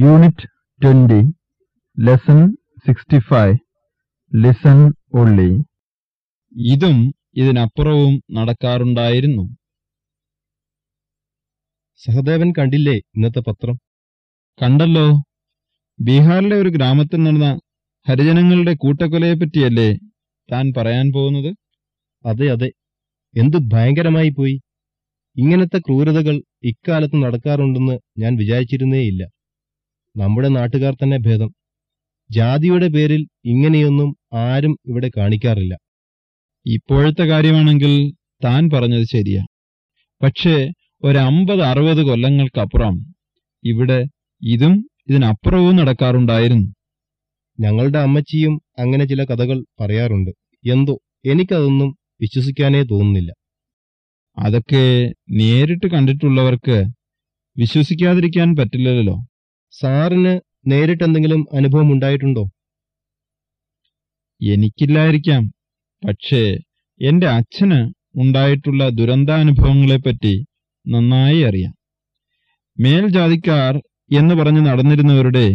Unit 20, Lesson 65, Listen only. ഇതും ഇതിനപ്പുറവും നടക്കാറുണ്ടായിരുന്നു. സഹദേവൻ കണ്ടില്ലേ ഇന്നത്തെ പത്രം? കണ്ടല്ലോ. ബീഹാറിലെ ഒരു ഗ്രാമത്തിൽ നടന്ന ഹരിജനങ്ങളുടെ കൂട്ടക്കൊലയെപ്പറ്റിയല്ലേ താൻ പറയാൻ പോകുന്നത്? അതെ അതെ. എന്ത് ഭയങ്കരമായി പോയി ഇങ്ങനത്തെ ക്രൂരതകൾ ഇക്കാലത്ത് നടക്കാറുണ്ടെന്ന് ഞാൻ വിചാരിച്ചിരുന്നേയില്ല. നമ്മുടെ നാട്ടുകാർ തന്നെ ഭേദം. ജാതിയുടെ പേരിൽ ഇങ്ങനെയൊന്നും ആരും ഇവിടെ കാണിക്കാറില്ല. ഇപ്പോഴത്തെ കാര്യമാണെങ്കിൽ താൻ പറഞ്ഞത് ശരിയാ. പക്ഷേ ഒരമ്പത് അറുപത് കൊല്ലങ്ങൾക്കപ്പുറം ഇവിടെ ഇതും ഇതിനപ്പുറവും നടക്കാറുണ്ടായിരുന്നു. ഞങ്ങളുടെ അമ്മച്ചിയും അങ്ങനെ ചില കഥകൾ പറയാറുണ്ട്. എന്തോ എനിക്കതൊന്നും വിശ്വസിക്കാനേ തോന്നുന്നില്ല. അതൊക്കെ നേരിട്ട് കണ്ടിട്ടുള്ളവർക്ക് വിശ്വസിക്കാതിരിക്കാൻ പറ്റില്ലല്ലോ. സാറിന് നേരിട്ടെന്തെങ്കിലും അനുഭവം ഉണ്ടായിട്ടുണ്ടോ? എനിക്കില്ലായിരിക്കാം. പക്ഷേ എന്റെ അച്ഛന് ഉണ്ടായിട്ടുള്ള ദുരന്താനുഭവങ്ങളെപ്പറ്റി നന്നായി അറിയാം. മേൽജാതിക്കാർ എന്ന് പറഞ്ഞ് നടന്നിരുന്നവരുടെ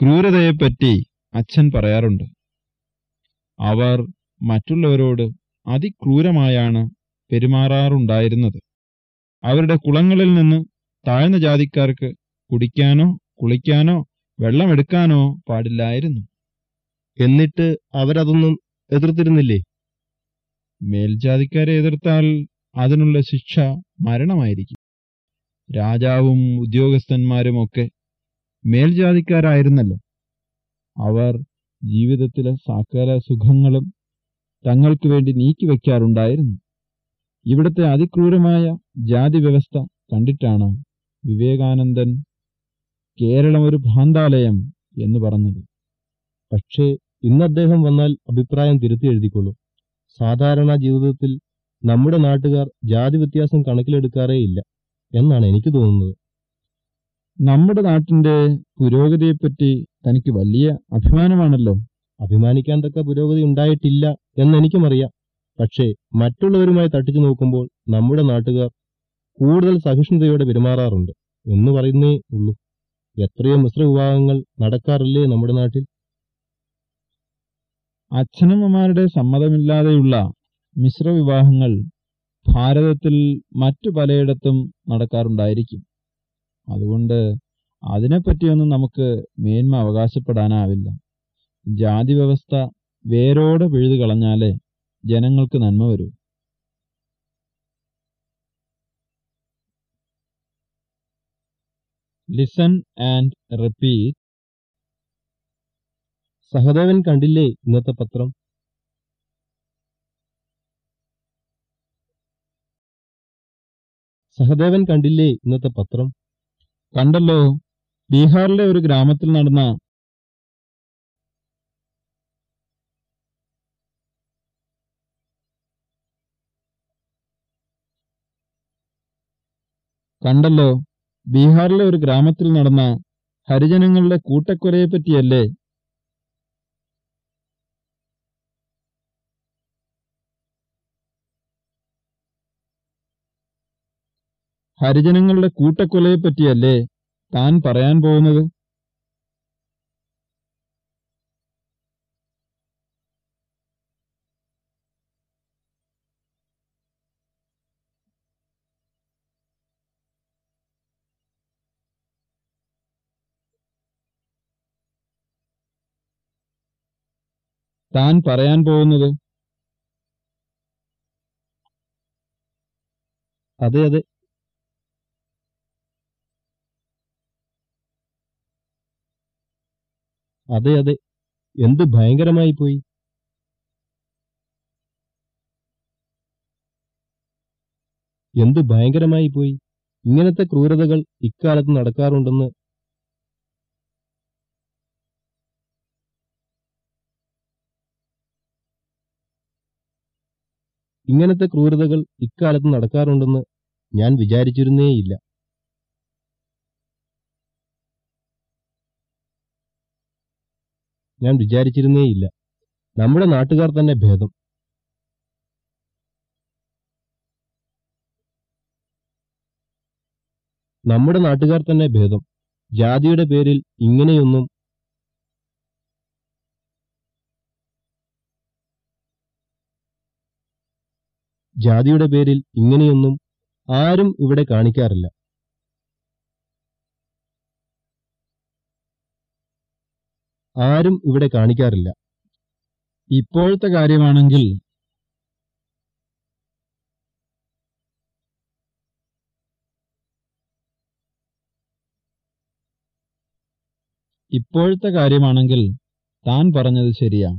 ക്രൂരതയെപ്പറ്റി അച്ഛൻ പറയാറുണ്ട്. അവർ മറ്റുള്ളവരോട് അതിക്രൂരമായാണ് പെരുമാറാറുണ്ടായിരുന്നത്. അവരുടെ കുളങ്ങളിൽ നിന്ന് താഴ്ന്ന ജാതിക്കാർക്ക് കുടിക്കാനോ കുളിക്കാനോ വെള്ളമെടുക്കാനോ പാടില്ലായിരുന്നു. എന്നിട്ട് അവരതൊന്നും എതിർത്തിരുന്നില്ലേ? മേൽജാതിക്കാരെ എതിർത്താൽ അതിനുള്ള ശിക്ഷ മരണമായിരിക്കും. രാജാവും ഉദ്യോഗസ്ഥന്മാരും ഒക്കെ മേൽജാതിക്കാരായിരുന്നല്ലോ. അവർ ജീവിതത്തിലെ സകല സുഖങ്ങളും തങ്ങൾക്ക് വേണ്ടി നീക്കിവെക്കാറുണ്ടായിരുന്നു ഇവിടുത്തെ അതിക്രൂരമായ ജാതി വ്യവസ്ഥ കണ്ടിട്ടാണ് വിവേകാനന്ദൻ കേരളം ഒരു ഭ്രാന്താലയം എന്ന് പറഞ്ഞത്. പക്ഷേ ഇന്ന് അദ്ദേഹം വന്നാൽ അഭിപ്രായം തിരുത്തി എഴുതിക്കൊള്ളൂ. സാധാരണ ജീവിതത്തിൽ നമ്മുടെ നാട്ടുകാർ ജാതി വ്യത്യാസം കണക്കിലെടുക്കാറേയില്ല എന്നാണ് എനിക്ക് തോന്നുന്നത്. നമ്മുടെ നാട്ടിന്റെ പുരോഗതിയെപ്പറ്റി തനിക്ക് വലിയ അഭിമാനമാണല്ലോ. അഭിമാനിക്കാൻ തക്ക പുരോഗതി ഉണ്ടായിട്ടില്ല എന്നെനിക്കുമറിയാം പക്ഷേ മറ്റുള്ളവരുമായി തട്ടിച്ചു നോക്കുമ്പോൾ നമ്മുടെ നാട്ടുകാർ കൂടുതൽ സഹിഷ്ണുതയോടെ പെരുമാറാറുണ്ട്. എന്ന് പറയുന്നേ ഉള്ളൂ. എത്രയോ മിശ്ര വിവാഹങ്ങൾ നടക്കാറില്ലേ നമ്മുടെ നാട്ടിൽ? അച്ഛനമ്മമാരുടെ സമ്മതമില്ലാതെയുള്ള മിശ്ര വിവാഹങ്ങൾ ഭാരതത്തിൽ മറ്റു പലയിടത്തും നടക്കാറുണ്ടായിരിക്കും. അതുകൊണ്ട് അതിനെപ്പറ്റിയൊന്നും നമുക്ക് മേന്മ അവകാശപ്പെടാനാവില്ല. ജാതി വ്യവസ്ഥ വേരോടെ പിഴുതു കളഞ്ഞാലേ ജനങ്ങൾക്ക് നന്മ വരൂ. ലിസൺ ആൻഡ് റിപ്പീറ്റ് സഹദേവൻ കണ്ടില്ലേ ഇന്നത്തെ പത്രം? സഹദേവൻ കണ്ടില്ലേ ഇന്നത്തെ പത്രം? കണ്ടല്ലോ ബീഹാറിലെ ഒരു ഗ്രാമത്തിൽ നടന്ന കണ്ടല്ലോ ബീഹാറിലെ ഒരു ഗ്രാമത്തിൽ നടന്ന ഹരിജനങ്ങളുടെ കൂട്ടക്കൊലയെപ്പറ്റിയല്ലേ? ഹരിജനങ്ങളുടെ കൂട്ടക്കൊലയെപ്പറ്റിയല്ലേ താൻ പറയാൻ പോകുന്നത്? താൻ പറയാൻ പോകുന്നത്? അതെ അതെ. അതെ അതെ. എന്ത് ഭയങ്കരമായി പോയി? എന്ത് ഭയങ്കരമായി പോയി? ഇങ്ങനത്തെ ക്രൂരതകൾ ഇക്കാലത്ത് നടക്കാറുണ്ടെന്ന് ഇങ്ങനത്തെ ക്രൂരതകൾ ഇക്കാലത്ത് നടക്കാറുണ്ടെന്ന് ഞാൻ വിചാരിച്ചിരുന്നേയില്ല ഞാൻ വിചാരിച്ചിരുന്നേയില്ല നമ്മുടെ നാട്ടുകാർ തന്നെ ഭേദം. നമ്മുടെ നാട്ടുകാർ തന്നെ ഭേദം. ജാതിയുടെ പേരിൽ ഇങ്ങനെയൊന്നും ജാതിയുടെ പേരിൽ ഇങ്ങനെയൊന്നും ആരും ഇവിടെ കാണിക്കാറില്ല. ആരും ഇവിടെ കാണിക്കാറില്ല. ഇപ്പോഴത്തെ കാര്യമാണെങ്കിൽ ഇപ്പോഴത്തെ കാര്യമാണെങ്കിൽ താൻ പറഞ്ഞത് ശരിയാ.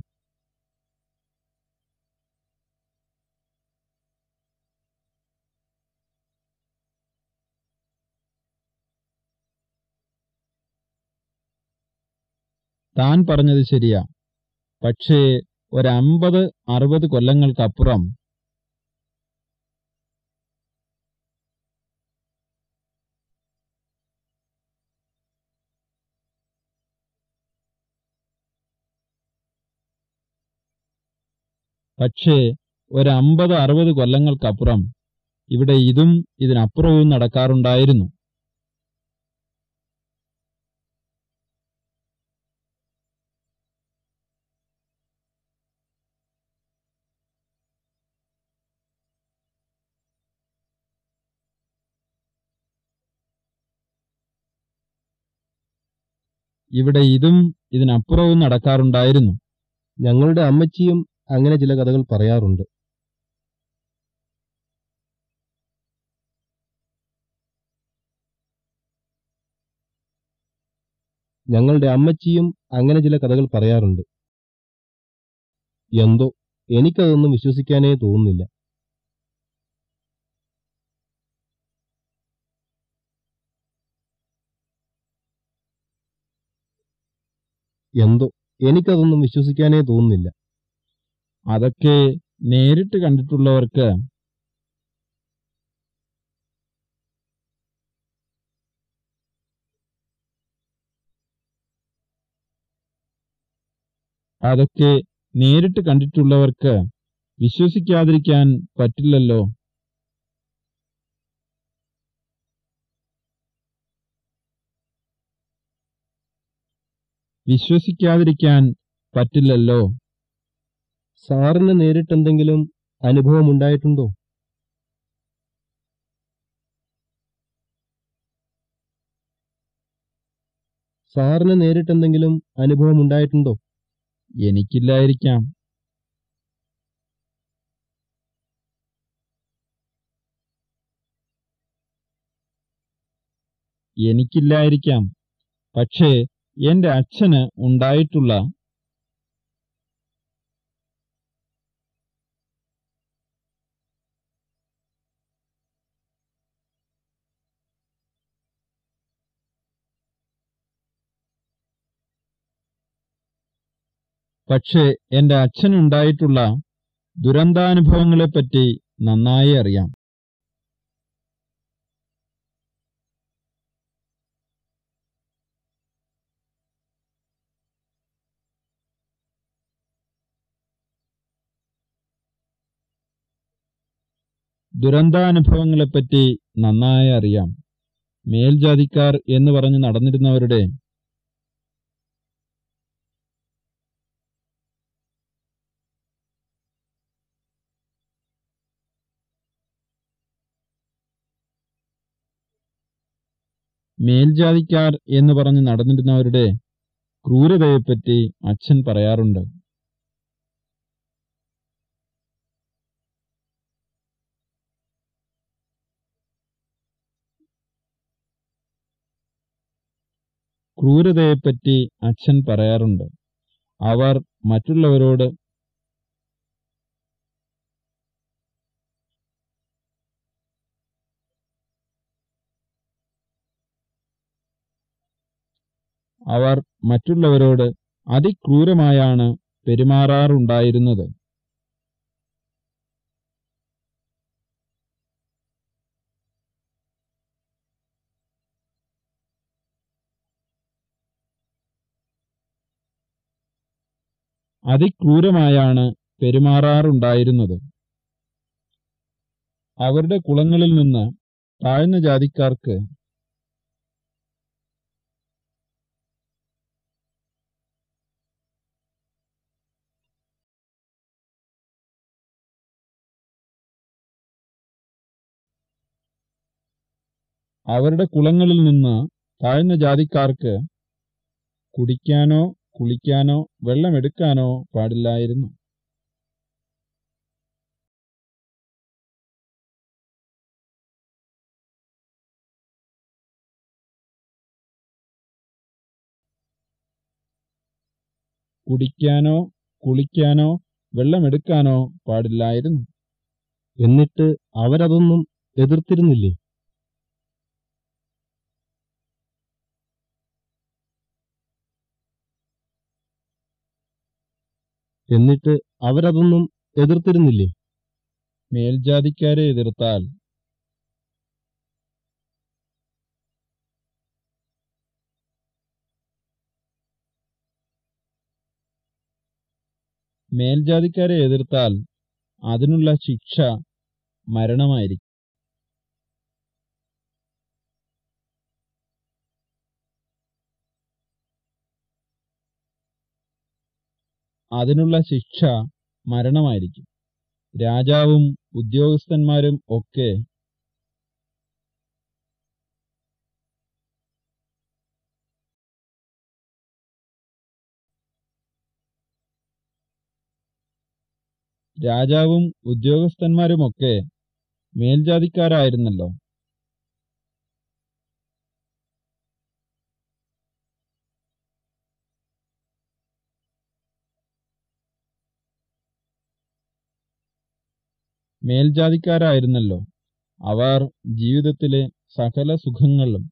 താൻ പറഞ്ഞത് ശരിയാ. പക്ഷേ ഒരമ്പത് അറുപത് കൊല്ലങ്ങൾക്കപ്പുറം പക്ഷേ ഒരമ്പത് അറുപത് കൊല്ലങ്ങൾക്കപ്പുറം ഇവിടെ ഇതും ഇതിനപ്പുറവും നടക്കാറുണ്ടായിരുന്നു. ഇവിടെ ഇതും ഇതിനപ്പുറവും നടക്കാറുണ്ടായിരുന്നു. ഞങ്ങളുടെ അമ്മച്ചിയും അങ്ങനെ ചില കഥകൾ പറയാറുണ്ട്. ഞങ്ങളുടെ അമ്മച്ചിയും അങ്ങനെ ചില കഥകൾ പറയാറുണ്ട്. എന്തോ എനിക്കതൊന്നും വിശ്വസിക്കാനേ തോന്നുന്നില്ല. എന്തോ എനിക്കതൊന്നും വിശ്വസിക്കാനേ തോന്നുന്നില്ല. അതൊക്കെ നേരിട്ട് കണ്ടിട്ടുള്ളവർക്ക് അതൊക്കെ നേരിട്ട് കണ്ടിട്ടുള്ളവർക്ക് വിശ്വസിക്കാതിരിക്കാൻ പറ്റില്ലല്ലോ. വിശ്വസിക്കാതിരിക്കാൻ പറ്റില്ലല്ലോ. സാറിന് നേരിട്ടെന്തെങ്കിലും അനുഭവമുണ്ടായിട്ടുണ്ടോ സാറിന് നേരിട്ടെന്തെങ്കിലും അനുഭവമുണ്ടായിട്ടുണ്ടോ എനിക്കില്ലായിരിക്കാം. എനിക്കില്ലായിരിക്കാം. പക്ഷേ എന്റെ അച്ഛന് ഉണ്ടായിട്ടുള്ള പക്ഷേ എന്റെ അച്ഛനുണ്ടായിട്ടുള്ള ദുരന്താനുഭവങ്ങളെപ്പറ്റി നന്നായി അറിയാം. ദുരന്താനുഭവങ്ങളെപ്പറ്റി നന്നായി അറിയാം. മേൽജാതിക്കാർ എന്ന് പറഞ്ഞ് നടന്നിരുന്നവരുടെ മേൽജാതിക്കാർ എന്ന് പറഞ്ഞ് നടന്നിരുന്നവരുടെ ക്രൂരതയെപ്പറ്റി അച്ഛൻ പറയാറുണ്ട്. ക്രൂരതയെപ്പറ്റി അച്ഛൻ പറയാറുണ്ട്. അവർ മറ്റുള്ളവരോട് അവർ മറ്റുള്ളവരോട് അതിക്രൂരമായാണ് പെരുമാറാറുണ്ടായിരുന്നത്. അതിക്രൂരമായാണ് പെരുമാറാറുണ്ടായിരുന്നത്. അവരുടെ കുളങ്ങളിൽ നിന്ന് താഴ്ന്ന ജാതിക്കാർക്ക് അവരുടെ കുളങ്ങളിൽ നിന്ന് താഴ്ന്ന ജാതിക്കാർക്ക് കുടിക്കാനോ കുളിക്കാനോ വെള്ളമെടുക്കാനോ പാടില്ലായിരുന്നു. കുടിക്കാനോ കുളിക്കാനോ വെള്ളമെടുക്കാനോ പാടില്ലായിരുന്നു. എന്നിട്ട് അവരതൊന്നും എതിർത്തിരുന്നില്ലേ? എന്നിട്ട് അവരതൊന്നും എതിർത്തിരുന്നില്ലേ? മേൽജാതിക്കാരെ എതിർത്താൽ. മേൽജാതിക്കാരെ എതിർത്താൽ അതിനുള്ള ശിക്ഷ മരണമായിരിക്കും. അതിനുള്ള ശിക്ഷ മരണമായിരിക്കും. രാജാവും ഉദ്യോഗസ്ഥന്മാരും ഒക്കെ രാജാവും ഉദ്യോഗസ്ഥന്മാരുമൊക്കെ മേൽജാതിക്കാരായിരുന്നല്ലോ. മേൽജാതിക്കാരായിരുന്നല്ലോ. അവർ ജീവിതത്തിലെ സകല സുഖങ്ങളും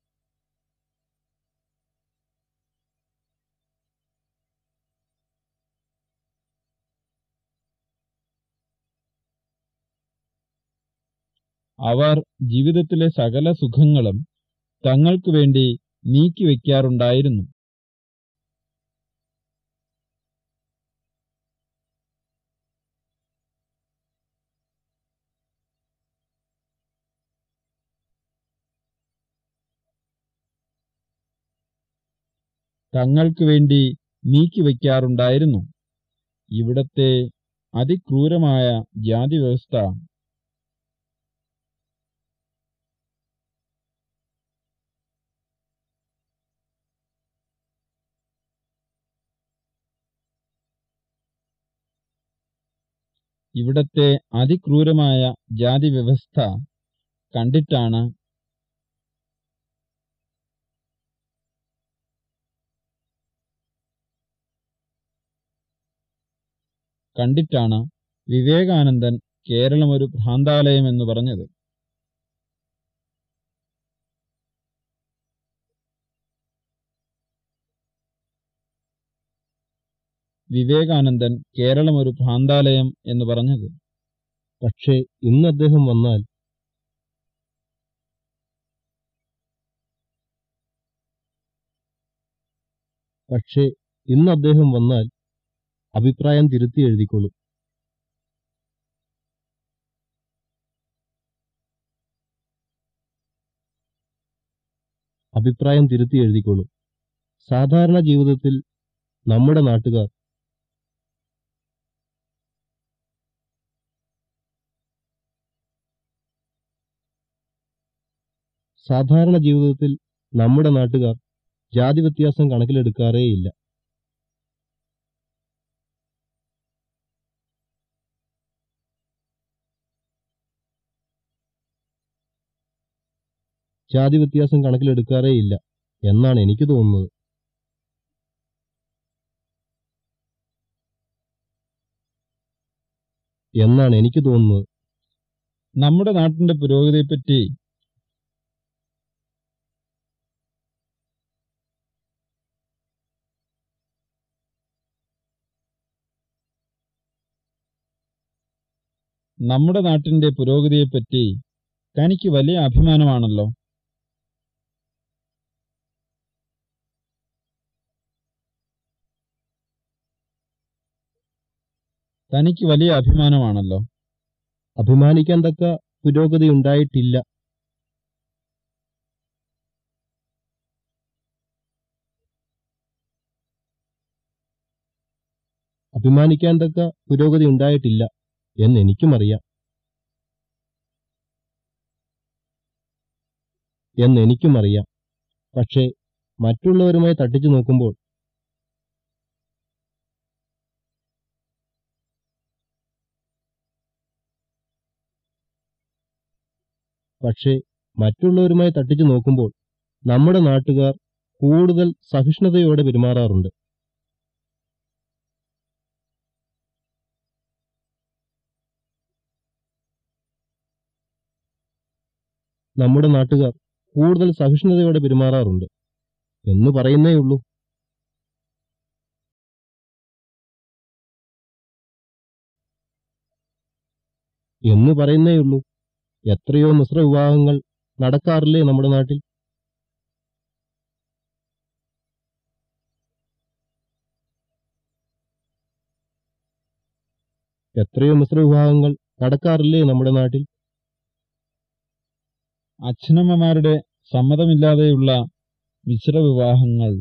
അവർ ജീവിതത്തിലെ സകല സുഖങ്ങളും തങ്ങൾക്കു വേണ്ടി നീക്കിവെക്കാറുണ്ടായിരുന്നു തങ്ങൾക്കു വേണ്ടി നീക്കിവയ്ക്കാറുണ്ടായിരുന്നു ഇവിടത്തെ അതിക്രൂരമായ ജാതി വ്യവസ്ഥ ഇവിടത്തെ അതിക്രൂരമായ ജാതി വ്യവസ്ഥ കണ്ടിട്ടാണ് കണ്ടിട്ടാണ് വിവേകാനന്ദൻ കേരളം ഒരു ഭ്രാന്താലയം എന്ന് പറഞ്ഞത്. വിവേകാനന്ദൻ കേരളം ഒരു ഭ്രാന്താലയം എന്ന് പറഞ്ഞത്. പക്ഷേ ഇന്ന് അദ്ദേഹം വന്നാൽ പക്ഷേ ഇന്ന് അദ്ദേഹം വന്നാൽ അഭിപ്രായം തിരുത്തി എഴുതിക്കൊള്ളും അഭിപ്രായം തിരുത്തി എഴുതിക്കൊള്ളും സാധാരണ ജീവിതത്തിൽ നമ്മുടെ നാട്ടുകാർ സാധാരണ ജീവിതത്തിൽ നമ്മുടെ നാട്ടുകാർ ജാതി വ്യത്യാസം കണക്കിലെടുക്കാറേയില്ല. ജാതി വ്യത്യാസം കണക്കിലെടുക്കാറേയില്ല എന്നാണ് എനിക്ക് തോന്നുന്നത്. എന്നാണ് എനിക്ക് തോന്നുന്നത്. നമ്മുടെ നാട്ടിന്റെ പുരോഗതിയെ പറ്റി നമ്മുടെ നാട്ടിന്റെ പുരോഗതിയെ പറ്റി തനിക്ക് വലിയ അഭിമാനമാണല്ലോ. തനിക്ക് വലിയ അഭിമാനമാണല്ലോ. അഭിമാനിക്കാൻ തക്ക പുരോഗതി ഉണ്ടായിട്ടില്ല. അഭിമാനിക്കാൻ തക്ക പുരോഗതി ഉണ്ടായിട്ടില്ല എനിക്കും അറിയാം. എന്ന് എനിക്കും അറിയാം. പക്ഷേ മറ്റുള്ളവരുമായി തട്ടിച്ചു നോക്കുമ്പോൾ പക്ഷേ മറ്റുള്ളവരുമായി തട്ടിച്ചു നോക്കുമ്പോൾ നമ്മുടെ നാട്ടുകാർ കൂടുതൽ സഹിഷ്ണുതയോടെ പെരുമാറാറുണ്ട്. നമ്മുടെ നാട്ടുകാർ കൂടുതൽ സഹിഷ്ണുതയോടെ പെരുമാറാറുണ്ട്. എന്ന് പറയുന്നേ ഉള്ളൂ. എന്ന് പറയുന്നേയുള്ളൂ എത്രയോ മിശ്ര വിവാഹങ്ങൾ നടക്കാറില്ലേ നമ്മുടെ നാട്ടിൽ? എത്രയോ മിശ്ര വിവാഹങ്ങൾ നടക്കാറില്ലേ നമ്മുടെ നാട്ടിൽ? അച്ഛനമ്മമാരുടെ സമ്മതമില്ലാതെയുള്ള മിശ്രവിവാഹങ്ങൾ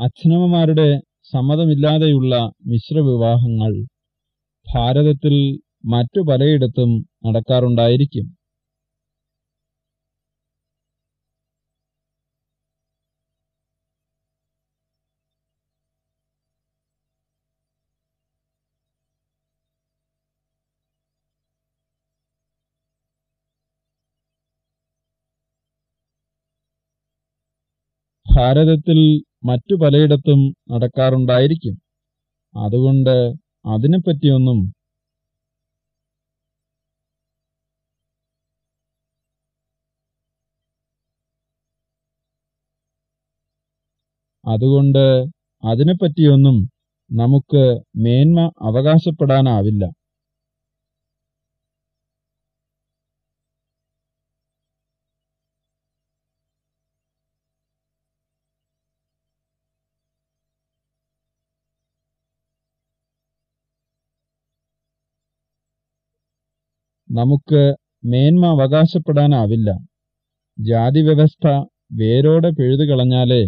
അച്ഛനമ്മമാരുടെ സമ്മതമില്ലാതെയുള്ള മിശ്രവിവാഹങ്ങൾ ഭാരതത്തിൽ മറ്റു പലയിടത്തും നടക്കാറുണ്ടായിരിക്കും. ഭാരതത്തിൽ മറ്റു പലയിടത്തും നടക്കാറുണ്ടായിരിക്കും. അതുകൊണ്ട് അതിനെപ്പറ്റിയൊന്നും അതുകൊണ്ട് അതിനെപ്പറ്റിയൊന്നും നമുക്ക് മേന്മ അവകാശപ്പെടാനാവില്ല. നമുക്ക് മേന്മ അവകാശപ്പെടാനാവില്ല. ജാതി വ്യവസ്ഥ വേരോടെ പിഴുതു കളഞ്ഞാലേ.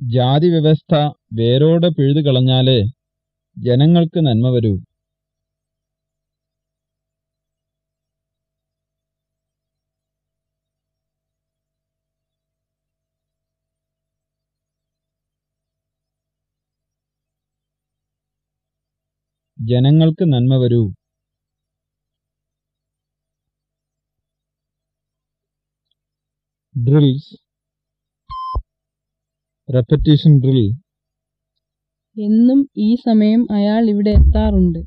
ജാതി വ്യവസ്ഥ വേരോടെ പിഴുതു കളഞ്ഞാലേ ജനങ്ങൾക്ക് നന്മ വരൂ. ജനങ്ങൾക്ക് നന്മ വരൂ. ഡ്രിൽസ്. Repetition drill. എന്നും ഈ സമയം അയാൾ ഇവിടെ എത്താറുണ്ട്.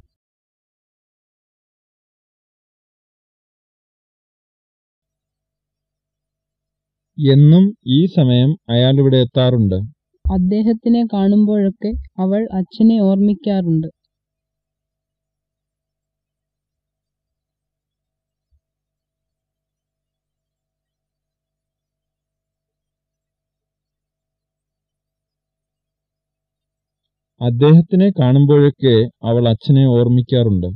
എന്നും ഈ സമയം അയാൾ ഇവിടെ എത്താറുണ്ട്. അദ്ദേഹത്തിനെ കാണുമ്പോഴൊക്കെ അവൾ അച്ഛനെ ഓർമ്മിക്കാറുണ്ട്. അദ്ദേഹത്തിനെ കാണുമ്പോഴൊക്കെ അവൾ അച്ഛനെ ഓർമ്മിക്കാറുണ്ട്.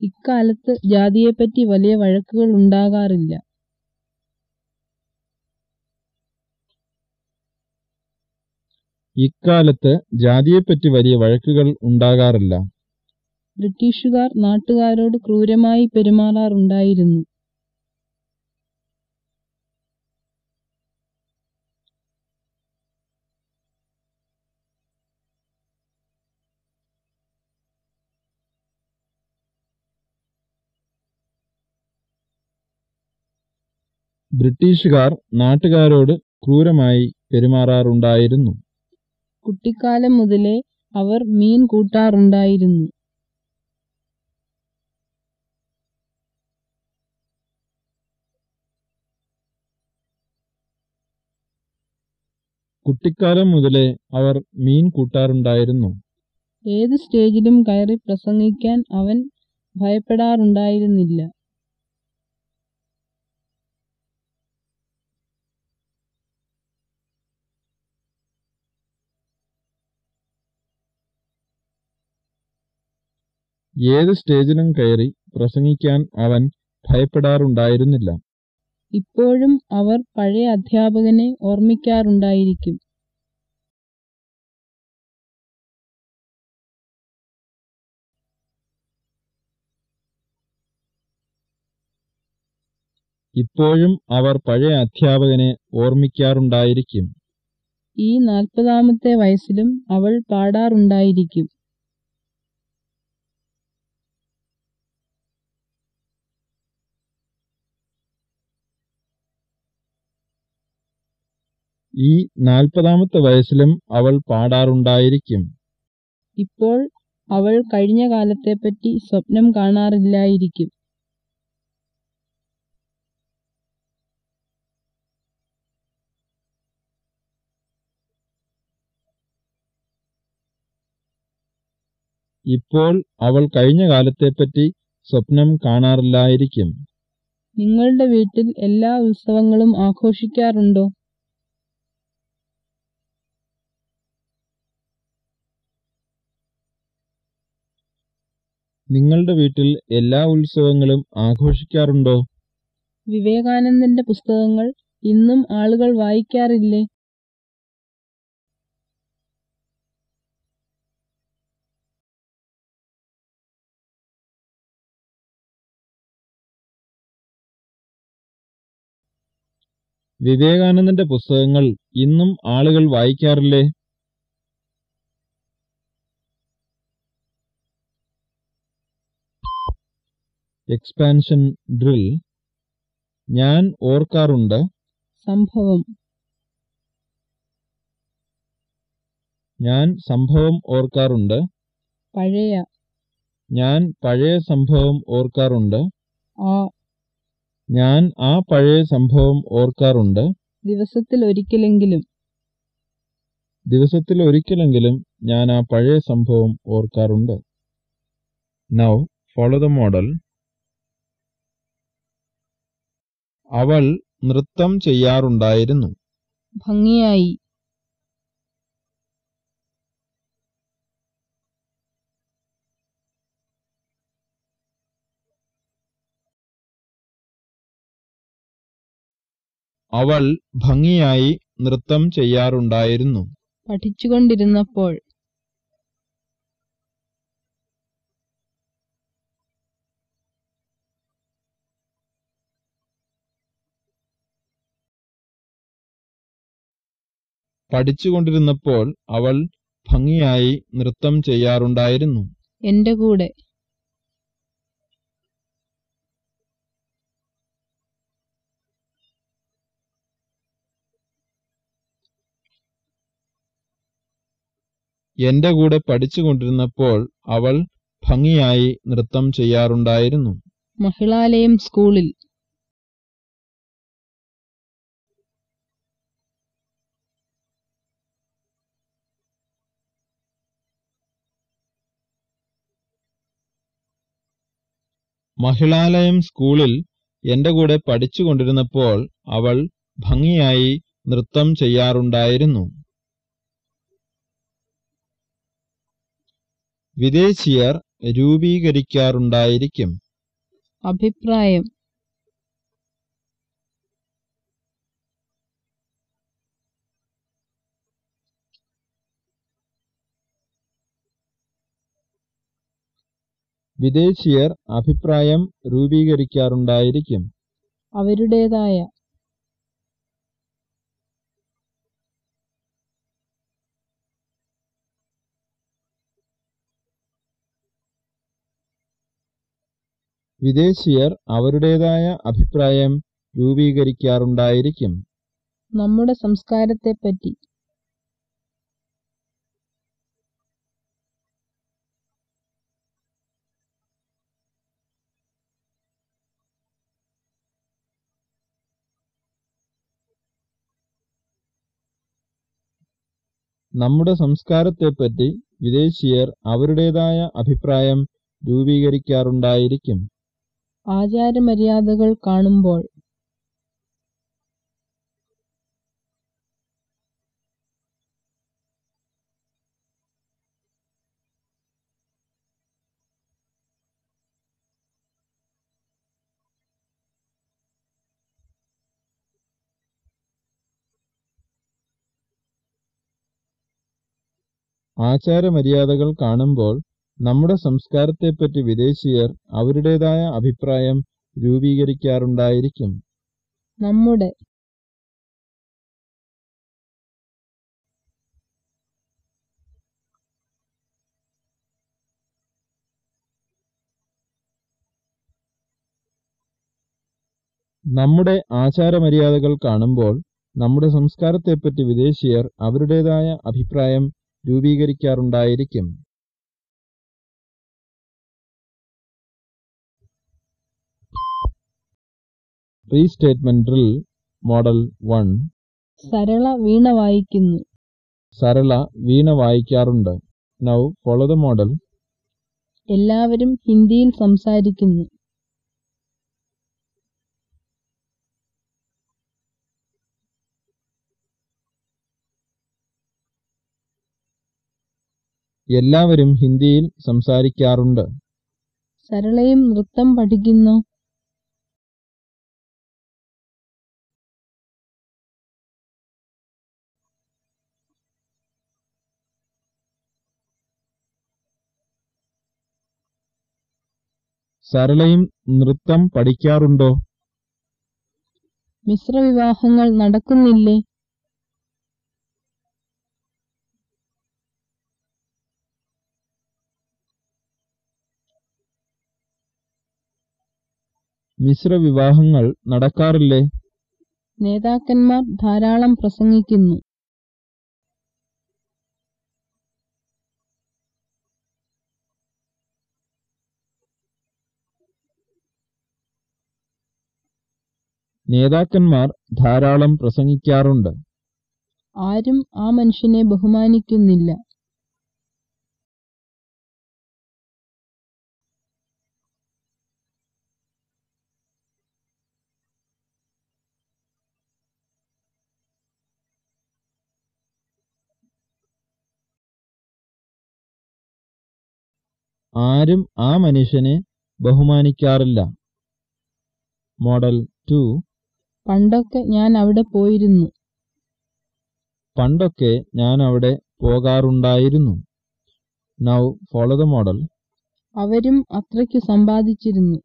ഇക്കാലത്ത് ജാതിയെപ്പറ്റി വലിയ വഴക്കുകൾ ഉണ്ടാകാറില്ല. ഇക്കാലത്ത് ജാതിയെപ്പറ്റി വലിയ വഴക്കുകൾ ഉണ്ടാകാറില്ല. ബ്രിട്ടീഷുകാർ നാട്ടുകാരോട് ക്രൂരമായി പെരുമാറാറുണ്ടായിരുന്നു. ബ്രിട്ടീഷുകാർ നാട്ടുകാരോട് ക്രൂരമായി പെരുമാറാറുണ്ടായിരുന്നു. കുട്ടിക്കാലം മുതലേ അവർ മീൻ കൂട്ടാറുണ്ടായിരുന്നു. കുട്ടിക്കാലം മുതലേ അവർ മീൻ കൂട്ടാറുണ്ടായിരുന്നു. ഏത് സ്റ്റേജിലും കയറി പ്രസംഗിക്കാൻ അവൻ ഭയപ്പെടാറുണ്ടായിരുന്നില്ല. ഏത് സ്റ്റേജിലും കയറി പ്രസംഗിക്കാൻ അവൻ ഭയപ്പെടാറുണ്ടായിരുന്നില്ല. ഇപ്പോഴും അവർ പഴയ അധ്യാപകനെ ഓർമ്മിക്കാറുണ്ടായിരിക്കും. ഇപ്പോഴും അവർ പഴയ അധ്യാപകനെ ഓർമ്മിക്കാറുണ്ടായിരിക്കും. ഈ നാൽപ്പതാമത്തെ വയസ്സിലും അവൾ പാടാറുണ്ടായിരിക്കും. ഈ നാൽപ്പതാമത്തെ വയസ്സിലും അവൾ പാടാറുണ്ടായിരിക്കും. ഇപ്പോൾ അവൾ കഴിഞ്ഞ കാലത്തെപ്പറ്റി സ്വപ്നം കാണാറില്ലായിരിക്കും. ഇപ്പോൾ അവൾ കഴിഞ്ഞ കാലത്തെപ്പറ്റി സ്വപ്നം കാണാറില്ലായിരിക്കും. നിങ്ങളുടെ വീട്ടിൽ എല്ലാ ഉത്സവങ്ങളും ആഘോഷിക്കാറുണ്ടോ? നിങ്ങളുടെ വീട്ടിൽ എല്ലാ ഉത്സവങ്ങളും ആഘോഷിക്കാറുണ്ടോ? വിവേകാനന്ദന്റെ പുസ്തകങ്ങൾ ഇന്നും ആളുകൾ വായിക്കാറില്ലേ? വിവേകാനന്ദന്റെ പുസ്തകങ്ങൾ ഇന്നും ആളുകൾ വായിക്കാറില്ലേ? എക്സ്പാൻഷൻ ഡ്രിൽ ഞാൻ ഓർക്കാറുണ്ട്. സംഭവം. ഞാൻ സംഭവം ഓർക്കാറുണ്ട്. പഴയ. ഞാൻ പഴയ സംഭവം ഓർക്കാറുണ്ട്. ആ. ഞാൻ ആ പഴയ സംഭവം ഓർക്കാറുണ്ട്. ദിവസത്തിൽ ഒരിക്കലെങ്കിലും. ദിവസത്തിൽ ഒരിക്കലെങ്കിലും ഞാൻ ആ പഴയ സംഭവം ഓർക്കാറുണ്ട്. നൗ ഫോളോ ദ മോഡൽ അവൾ നൃത്തം ചെയ്യാറുണ്ടായിരുന്നു. ഭംഗിയായി. അവൾ ഭംഗിയായി നൃത്തം ചെയ്യാറുണ്ടായിരുന്നു. പഠിച്ചുകൊണ്ടിരുന്നപ്പോൾ പഠിച്ചുകൊണ്ടിരുന്നപ്പോൾ അവൾ ഭംഗിയായി നൃത്തം ചെയ്യാറുണ്ടായിരുന്നു. എന്റെ കൂടെ. എന്റെ കൂടെ പഠിച്ചുകൊണ്ടിരുന്നപ്പോൾ അവൾ ഭംഗിയായി നൃത്തം ചെയ്യാറുണ്ടായിരുന്നു. മഹിളാലയം സ്കൂളിൽ. മഹിളാലയം സ്കൂളിൽ എന്റെ കൂടെ പഠിച്ചുകൊണ്ടിരുന്നപ്പോൾ അവൾ ഭംഗിയായി നൃത്തം ചെയ്യാറുണ്ടായിരുന്നു. വിദേശിയർ രൂപീകരിക്കാറുണ്ടായിരിക്കും. അഭിപ്രായം. വിദേശിയർ അഭിപ്രായം രൂപീകരിക്കാറുണ്ടായിരിക്കും. അവരുടേതായ വിദേശിയർ അവരുടേതായ അഭിപ്രായം രൂപീകരിക്കാറുണ്ടായിരിക്കും. നമ്മുടെ സംസ്കാരത്തെപ്പറ്റി നമ്മുടെ സംസ്കാരത്തെപ്പറ്റി വിദേശിയർ അവരുടേതായ അഭിപ്രായം രൂപീകരിക്കാറുണ്ടായിരിക്കും. ആചാരമര്യാദകൾ കാണുമ്പോൾ ആചാരമര്യാദകൾ കാണുമ്പോൾ നമ്മുടെ സംസ്കാരത്തെപ്പറ്റി വിദേശീയർ അവരുടേതായ അഭിപ്രായം രൂപീകരിക്കാറുണ്ടായിരിക്കും. നമ്മുടെ നമ്മുടെ ആചാരമര്യാദകൾ കാണുമ്പോൾ നമ്മുടെ സംസ്കാരത്തെപ്പറ്റി വിദേശീയർ അവരുടേതായ അഭിപ്രായം രൂപീകരിക്കാറുണ്ടായിരിക്കും. Restatement drill model one. Sarala വീണ വായിക്കുന്നു. സരള വീണ വായിക്കാറുണ്ട്. നൗ ഫോളോ ദ മോഡൽ എല്ലാവരും ഹിന്ദിയിൽ സംസാരിക്കുന്നു. എല്ലാവരും ഹിന്ദിയിൽ സംസാരിക്കാറുണ്ട്. സരളയും നൃത്തം പഠിക്കുന്നു. സരളയും നൃത്തം പഠിക്കാറുണ്ടോ? മിശ്രവിവാഹങ്ങൾ നടക്കുന്നില്ലേ? മിശ്രവിവാഹങ്ങൾ നടക്കാറില്ലേ? നേതാക്കന്മാർ ധാരാളം പ്രസംഗിക്കുന്നു. നേതാക്കന്മാർ ധാരാളം പ്രസംഗിക്കാറുണ്ട്. ആരും ആ മനുഷ്യനെ ബഹുമാനിക്കുന്നില്ല. ആരും ആ മനുഷ്യനെ ബഹുമാനിക്കാറില്ല. Model to. പണ്ടൊക്കെ ഞാൻ അവിടെ പോയിരുന്നു. പണ്ടൊക്കെ ഞാൻ അവിടെ പോകാറുണ്ടായിരുന്നു. നൗ ഫോളോ ദ മോഡൽ അവരും അത്രയ്ക്ക് സമ്പാദിച്ചിരുന്നു.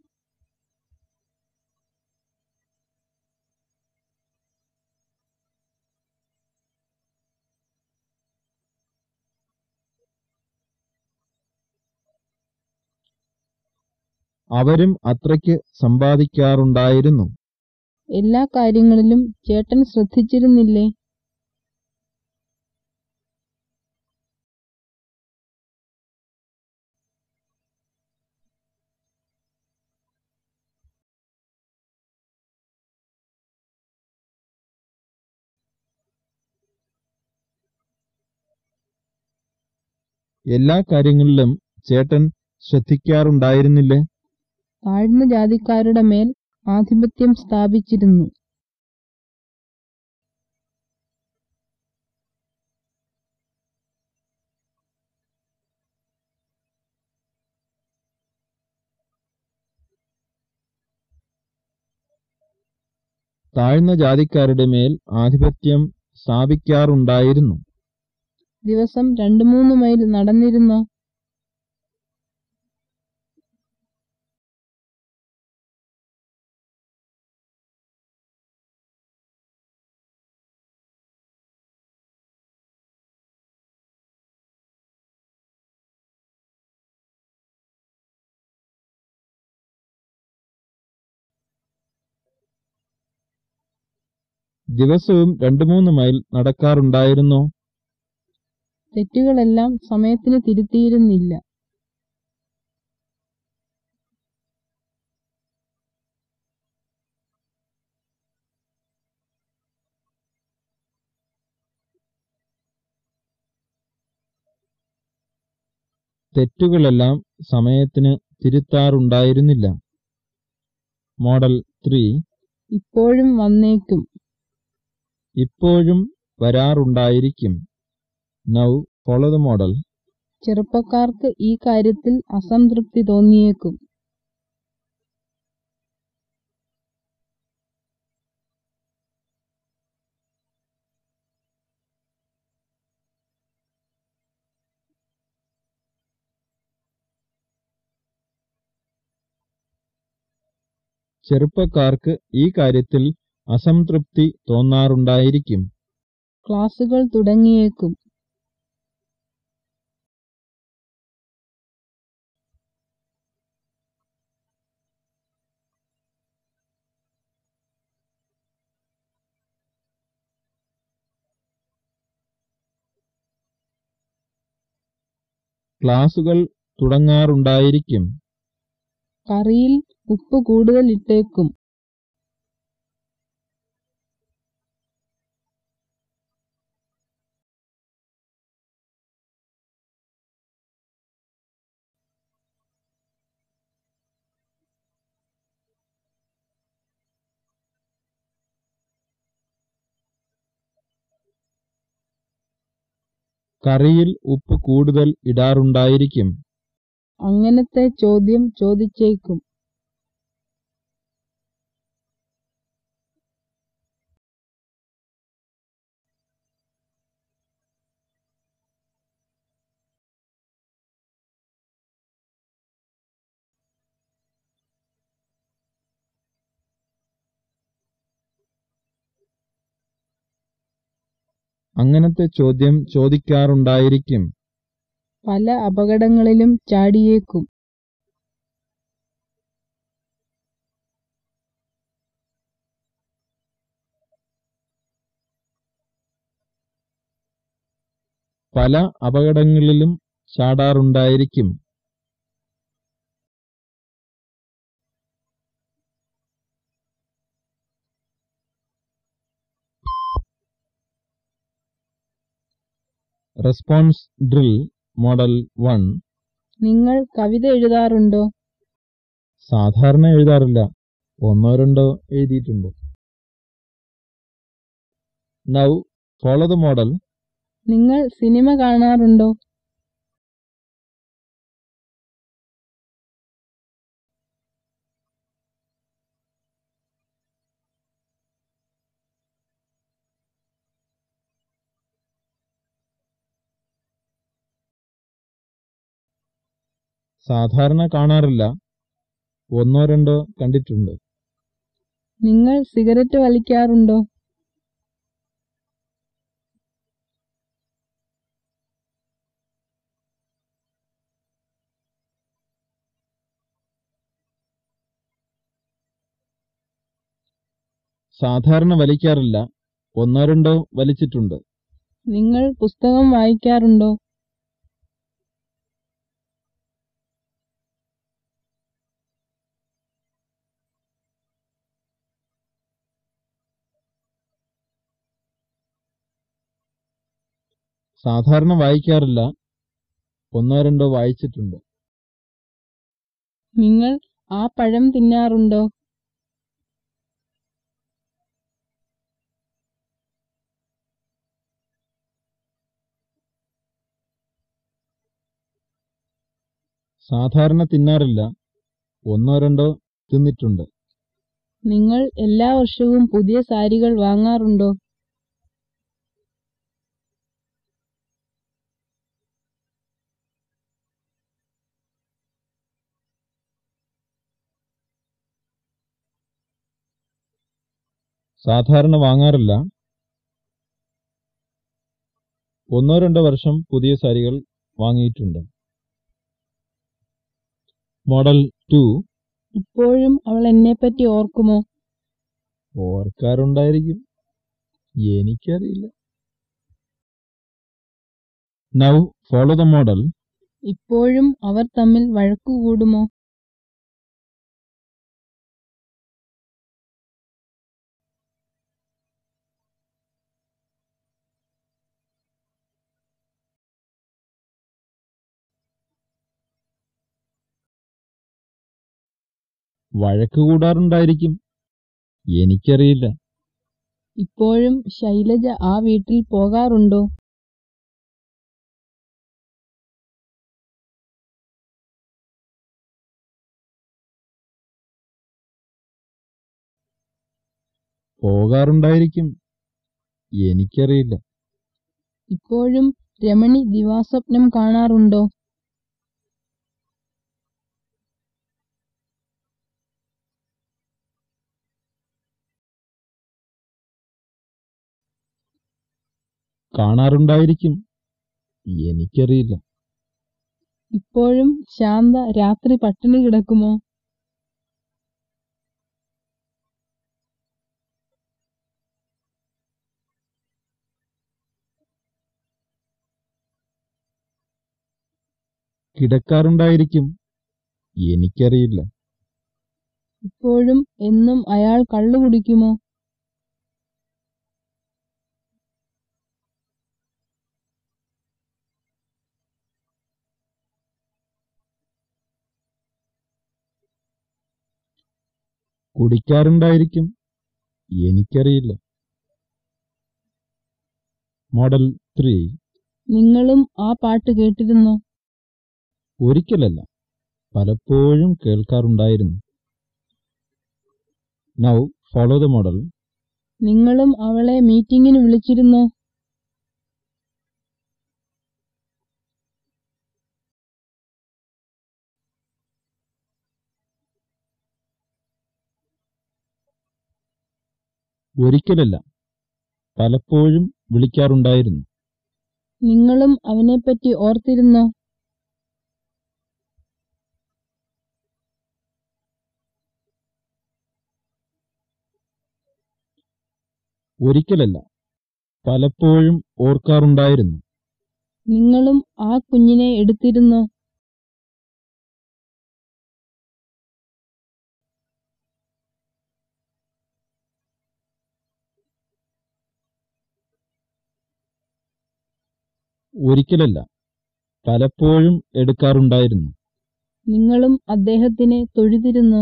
അവരും അത്രയ്ക്ക് സമ്പാദിക്കാറുണ്ടായിരുന്നു. എല്ലാ കാര്യങ്ങളിലും ചേട്ടൻ ശ്രദ്ധിച്ചിരുന്നില്ലേ? എല്ലാ കാര്യങ്ങളിലും ചേട്ടൻ ശ്രദ്ധിക്കാറുണ്ടായിരുന്നില്ലേ? താഴ്ന്ന ജാതിക്കാരുടെ മേൽ ആധിപത്യം സ്ഥാപിച്ചിരുന്നു. താഴ്ന്ന ജാതിക്കാരുടെ മേൽ ആധിപത്യം സ്ഥാപിക്കാറുണ്ടായിരുന്നു. ദിവസം രണ്ടു മൂന്ന് മൈൽ നടന്നിരുന്നോ ദിവസവും രണ്ടു മൂന്ന് മൈൽ നടക്കാറുണ്ടായിരുന്നോ? തെറ്റുകളെല്ലാം സമയത്തിന് തിരുത്തിയിരുന്നില്ല. തെറ്റുകളെല്ലാം സമയത്തിന് തിരുത്താറുണ്ടായിരുന്നില്ല. Model three. ഇപ്പോഴും വന്നേക്കും. ഇപ്പോഴും വരാറുണ്ടായിരിക്കും. നൗ ഫോളോ ദ മോഡൽ ചെറുപ്പക്കാർക്ക് ഈ കാര്യത്തിൽ അസംതൃപ്തി തോന്നിയേക്കും. ചെറുപ്പക്കാർക്ക് ഈ കാര്യത്തിൽ അസംതൃപ്തി തോന്നാറുണ്ടായിരിക്കും. ക്ലാസുകൾ തുടങ്ങിയേക്കും. ക്ലാസുകൾ തുടങ്ങാറുണ്ടായിരിക്കും. കറിയിൽ ഉപ്പ് കൂടുതൽ ഇട്ടേക്കും. കറിയിൽ ഉപ്പ് കൂടുതൽ ഇടാറുണ്ടായിരിക്കും. അങ്ങനത്തെ ചോദ്യം ചോദിച്ചേക്കും. അങ്ങനത്തെ ചോദ്യം ചോദിക്കാറുണ്ടായിരിക്കും. പല അപകടങ്ങളിലും ചാടിയേക്കും. പല അപകടങ്ങളിലും ചാടാറുണ്ടായിരിക്കും. റെസ്പോൺസ് ഡ്രിൽ മോഡൽ വൺ നിങ്ങൾ കവിത എഴുതാറുണ്ടോ? സാധാരണ എഴുതാറില്ല. ഒന്നോ രണ്ടോ എഴുതിയിട്ടുണ്ട്. നൗ ഫോളോ ദ മോഡൽ നിങ്ങൾ സിനിമ കാണാറുണ്ടോ? സാധാരണ കാണാറില്ല. ഒന്നോ രണ്ടോ കണ്ടിട്ടുണ്ട്. നിങ്ങൾ സിഗരറ്റ് വലിക്കാറുണ്ടോ? സാധാരണ വലിക്കാറില്ല. ഒന്നോ രണ്ടോ വലിച്ചിട്ടുണ്ട്. നിങ്ങൾ പുസ്തകം വായിക്കാറുണ്ടോ? സാധാരണ വായിക്കാറില്ല. ഒന്നോ രണ്ടോ വായിച്ചിട്ടുണ്ട്. നിങ്ങൾ ആ പഴം തിന്നാറുണ്ടോ? സാധാരണ തിന്നാറില്ല. ഒന്നോ രണ്ടോ തിന്നിട്ടുണ്ട്. നിങ്ങൾ എല്ലാ വർഷവും പുതിയ സാരികൾ വാങ്ങാറുണ്ടോ? സാധാരണ വാങ്ങാറില്ല. ഒന്നോ രണ്ടോ വർഷം പുതിയ സാരികൾ വാങ്ങിയിട്ടുണ്ട്. Model two. ഇപ്പോഴും അവൾ എന്നെ പറ്റി ഓർക്കുമോ? ഓർക്കാറുണ്ടായിരിക്കും. എനിക്കറിയില്ല. നൗ ഫോളോ ദ മോഡൽ ഇപ്പോഴും അവർ തമ്മിൽ വഴക്കുകൂടുമോ? വഴക്ക് കൂടാറുണ്ടായിരിക്കും. എനിക്കറിയില്ല. ഇപ്പോഴും ശൈലജ ആ വീട്ടിൽ പോകാറുണ്ടോ? പോകാറുണ്ടായിരിക്കും. എനിക്കറിയില്ല. ഇപ്പോഴും രമണി ദിവാസ്വപ്നം കാണാറുണ്ടോ? കാണാറുണ്ടായിരിക്കും. എനിക്കറിയില്ല. ഇപ്പോഴും ശാന്ത രാത്രി പട്ടിണി കിടക്കുമോ? കിടക്കാറുണ്ടായിരിക്കും. എനിക്കറിയില്ല. ഇപ്പോഴും എന്നും അയാൾ കള്ളു കുടിക്കുമോ? കുടിക്കാറുണ്ടായിരിക്കും. എനിക്കറിയില്ല. Model three. നിങ്ങളും ആ പാട്ട് കേട്ടിരുന്നോ? ഒരിക്കലല്ല. പലപ്പോഴും കേൾക്കാറുണ്ടായിരുന്നു. നൗ ഫോളോ ദ മോഡൽ നിങ്ങളും അവളെ മീറ്റിംഗിന് വിളിച്ചിരുന്നോ? ഒരിക്കലല്ല. പലപ്പോഴും വിളിക്കാറുണ്ടായിരുന്നു. നിങ്ങളും അവനെപ്പറ്റി ഓർത്തിരുന്നോ? ഒരിക്കലല്ല. പലപ്പോഴും ഓർക്കാറുണ്ടായിരുന്നു. നിങ്ങളും ആ കുഞ്ഞിനെ എടുത്തിരുന്നോ? ഒരിക്കലല്ല. പലപ്പോഴും എടുക്കാറുണ്ടായിരുന്നു. നിങ്ങളും അദ്ദേഹത്തിനെ തൊഴുതിരുന്നു?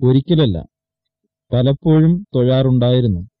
ഒരിക്കലല്ല. പലപ്പോഴും തൊഴാറുണ്ടായിരുന്നു.